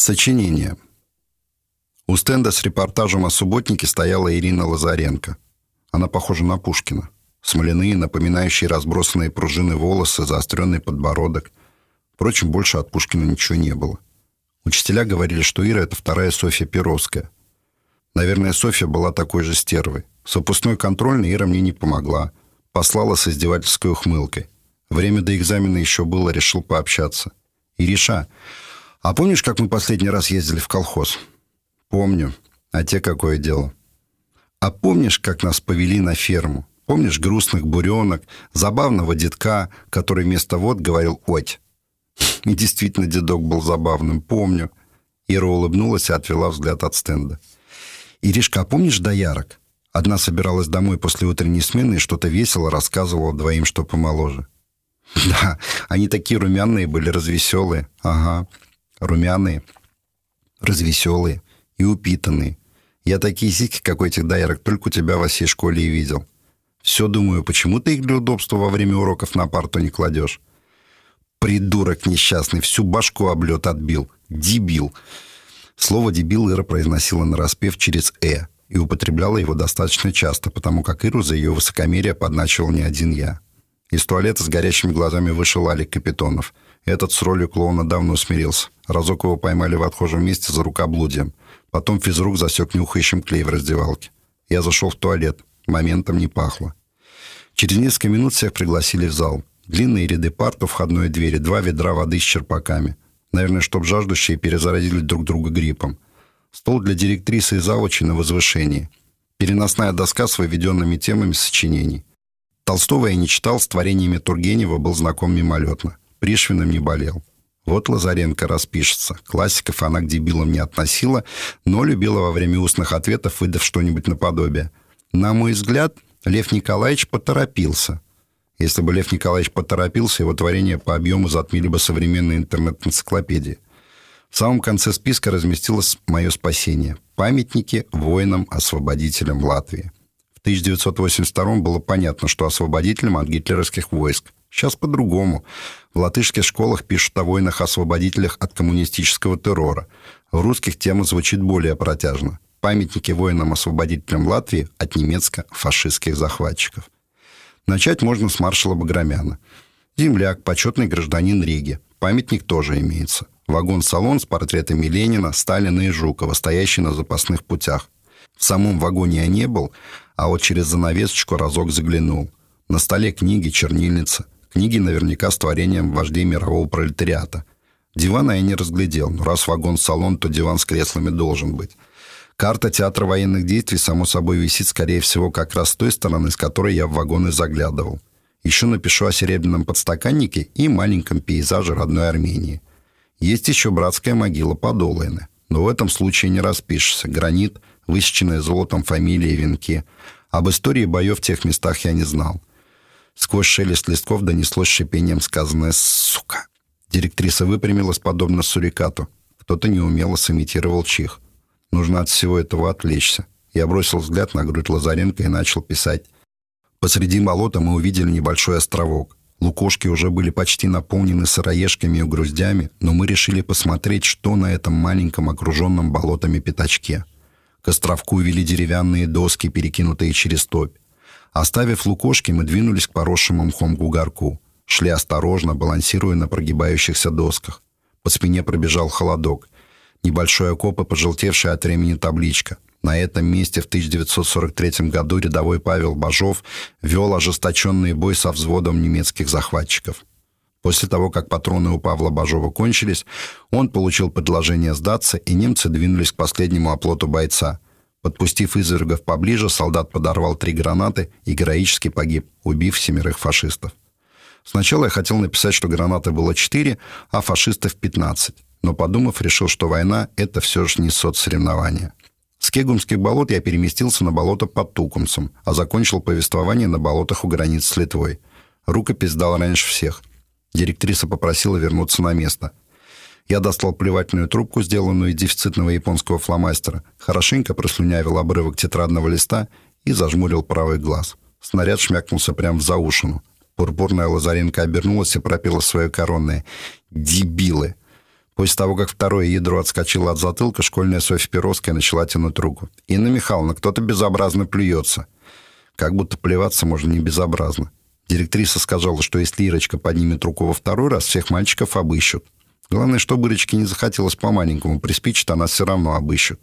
Сочинение. У стенда с репортажем о субботнике стояла Ирина Лазаренко. Она похожа на Пушкина. Смоляные, напоминающие разбросанные пружины волосы, заостренный подбородок. Впрочем, больше от Пушкина ничего не было. Учителя говорили, что Ира — это вторая Софья Перовская. Наверное, Софья была такой же стервой. С выпускной контрольной Ира мне не помогла. Послала с издевательской ухмылкой. Время до экзамена еще было, решил пообщаться. «Ириша, а помнишь, как мы последний раз ездили в колхоз?» «Помню. А те какое дело?» «А помнишь, как нас повели на ферму? Помнишь грустных буренок, забавного детка, который вместо «вот» говорил «оть»?» И действительно, дедок был забавным, помню. Ира улыбнулась и отвела взгляд от стенда. «Иришка, а помнишь доярок?» Одна собиралась домой после утренней смены и что-то весело рассказывала двоим, что помоложе. «Да, они такие румяные были, развеселые. Ага, румяные, развеселые и упитанные. Я такие сиськи, как у этих доярок, только у тебя во всей школе и видел. Все думаю, почему ты их для удобства во время уроков на парту не кладешь? Придурок несчастный, всю башку облет отбил. Дебил. Слово «дебил» Ира произносила на распев через «э» и употребляла его достаточно часто, потому как Иру за ее высокомерие подначивал не один я. Из туалета с горящими глазами вышел Алик Капитонов. Этот с ролью клоуна давно смирился. Разок его поймали в отхожем месте за рукоблудием. Потом физрук засек нюхающим клей в раздевалке. Я зашел в туалет. Моментом не пахло. Через несколько минут всех пригласили в зал. Длинные ряды парт у входной двери, два ведра воды с черпаками. Наверное, чтоб жаждущие перезаразили друг друга гриппом. Стол для директрисы и завучи на возвышении. Переносная доска с выведенными темами сочинений. Толстого я не читал, с творениями Тургенева был знаком мимолетно. Пришвином не болел. Вот Лазаренко распишется. Классиков она к дебилам не относила, но любила во время устных ответов, выдав что-нибудь наподобие. На мой взгляд, Лев Николаевич поторопился. Если бы Лев Николаевич поторопился, его творение по объему затмили бы современные интернет-энциклопедии. В самом конце списка разместилось мое спасение. Памятники воинам-освободителям Латвии. В 1982 было понятно, что освободителям от гитлеровских войск. Сейчас по-другому. В латышских школах пишут о войнах-освободителях от коммунистического террора. В русских тема звучит более протяжно. Памятники воинам-освободителям Латвии от немецко-фашистских захватчиков. Начать можно с маршала Баграмяна. Земляк, почетный гражданин Риги. Памятник тоже имеется. Вагон-салон с портретами Ленина, Сталина и Жукова, стоящий на запасных путях. В самом вагоне я не был, а вот через занавесочку разок заглянул. На столе книги, чернильница. Книги наверняка с творением вождей мирового пролетариата. Дивана я не разглядел, но раз вагон-салон, то диван с креслами должен быть. Карта театра военных действий, само собой, висит, скорее всего, как раз с той стороны, с которой я в вагоны заглядывал. Еще напишу о серебряном подстаканнике и маленьком пейзаже родной Армении. Есть еще братская могила Подолайны. Но в этом случае не распишешься. Гранит, высеченные золотом фамилии и венки. Об истории боев в тех местах я не знал. Сквозь шелест листков донеслось шипением сказанное «сука». Директриса выпрямилась, подобно сурикату. Кто-то неумело сымитировал чих. Нужно от всего этого отвлечься. Я бросил взгляд на грудь Лазаренко и начал писать. Посреди болота мы увидели небольшой островок. Лукошки уже были почти наполнены сыроежками и груздями, но мы решили посмотреть, что на этом маленьком окруженном болотами пятачке. К островку вели деревянные доски, перекинутые через топь. Оставив лукошки, мы двинулись к поросшему мхом бугорку. Шли осторожно, балансируя на прогибающихся досках. По спине пробежал холодок небольшой окоп и пожелтевшая от времени табличка. На этом месте в 1943 году рядовой Павел Бажов вел ожесточенный бой со взводом немецких захватчиков. После того, как патроны у Павла Бажова кончились, он получил предложение сдаться, и немцы двинулись к последнему оплоту бойца. Подпустив извергов поближе, солдат подорвал три гранаты и героически погиб, убив семерых фашистов. Сначала я хотел написать, что гранаты было четыре, а фашистов пятнадцать но, подумав, решил, что война — это все же не соцсоревнование. С Кегумских болот я переместился на болото под Тукумцем, а закончил повествование на болотах у границ с Литвой. Рукопись дал раньше всех. Директриса попросила вернуться на место. Я достал плевательную трубку, сделанную из дефицитного японского фломастера, хорошенько прослюнявил обрывок тетрадного листа и зажмурил правый глаз. Снаряд шмякнулся прямо в заушину. Пурпурная Лазаренко обернулась и пропела свое коронное «Дебилы!» После того, как второе ядро отскочило от затылка, школьная Софья Перовская начала тянуть руку. «Инна Михайловна, кто-то безобразно плюется». Как будто плеваться можно не безобразно. Директриса сказала, что если Ирочка поднимет руку во второй раз, всех мальчиков обыщут. Главное, чтобы Ирочке не захотелось по-маленькому приспичить, она все равно обыщут.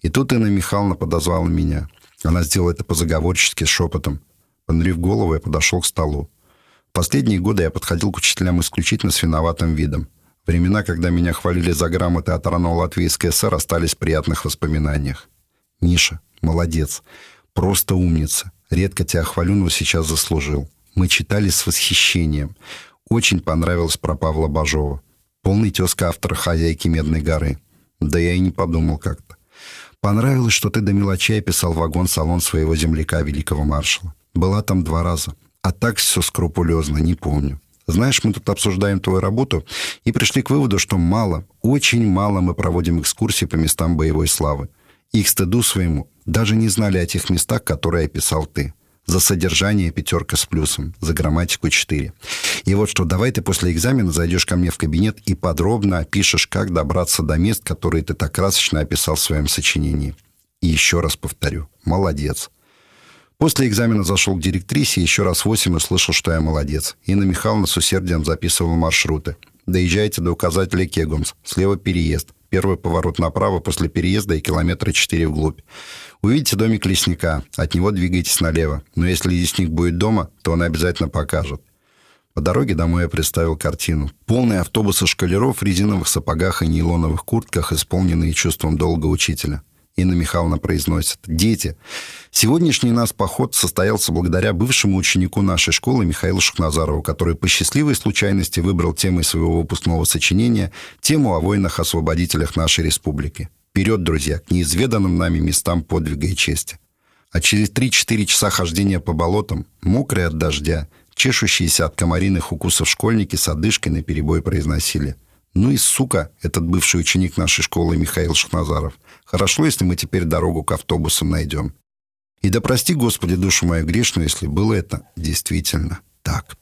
И тут Инна Михайловна подозвала меня. Она сделала это по-заговорчески, шепотом. Понурив голову, я подошел к столу. В последние годы я подходил к учителям исключительно с виноватым видом. Времена, когда меня хвалили за грамоты от РАНО Латвийской ССР, остались в приятных воспоминаниях. Миша, молодец. Просто умница. Редко тебя хвалю, но сейчас заслужил. Мы читали с восхищением. Очень понравилось про Павла Бажова. Полный тезка автора «Хозяйки Медной горы». Да я и не подумал как-то. Понравилось, что ты до мелочей описал вагон-салон своего земляка, великого маршала. Была там два раза. А так все скрупулезно, не помню. Знаешь, мы тут обсуждаем твою работу и пришли к выводу, что мало, очень мало мы проводим экскурсии по местам боевой славы. И к стыду своему даже не знали о тех местах, которые описал ты. За содержание пятерка с плюсом, за грамматику 4. И вот что, давай ты после экзамена зайдешь ко мне в кабинет и подробно опишешь, как добраться до мест, которые ты так красочно описал в своем сочинении. И еще раз повторю, молодец. После экзамена зашел к директрисе еще раз восемь услышал, что я молодец. Инна Михайловна с усердием записывала маршруты. Доезжайте до указателя Кегумс. Слева переезд. Первый поворот направо после переезда и километра четыре вглубь. Увидите домик лесника. От него двигайтесь налево. Но если лесник будет дома, то он обязательно покажет. По дороге домой я представил картину. Полные автобусы шкалеров в резиновых сапогах и нейлоновых куртках, исполненные чувством долга учителя. Инна Михайловна произносит. «Дети, сегодняшний нас поход состоялся благодаря бывшему ученику нашей школы Михаилу Шахназарову, который по счастливой случайности выбрал темой своего выпускного сочинения тему о войнах-освободителях нашей республики. Вперед, друзья, к неизведанным нами местам подвига и чести». А через 3-4 часа хождения по болотам, мокрые от дождя, чешущиеся от комариных укусов школьники с одышкой на перебой произносили – ну и сука, этот бывший ученик нашей школы Михаил Шахназаров. Хорошо, если мы теперь дорогу к автобусам найдем. И да прости, Господи, душу мою грешную, если было это действительно так.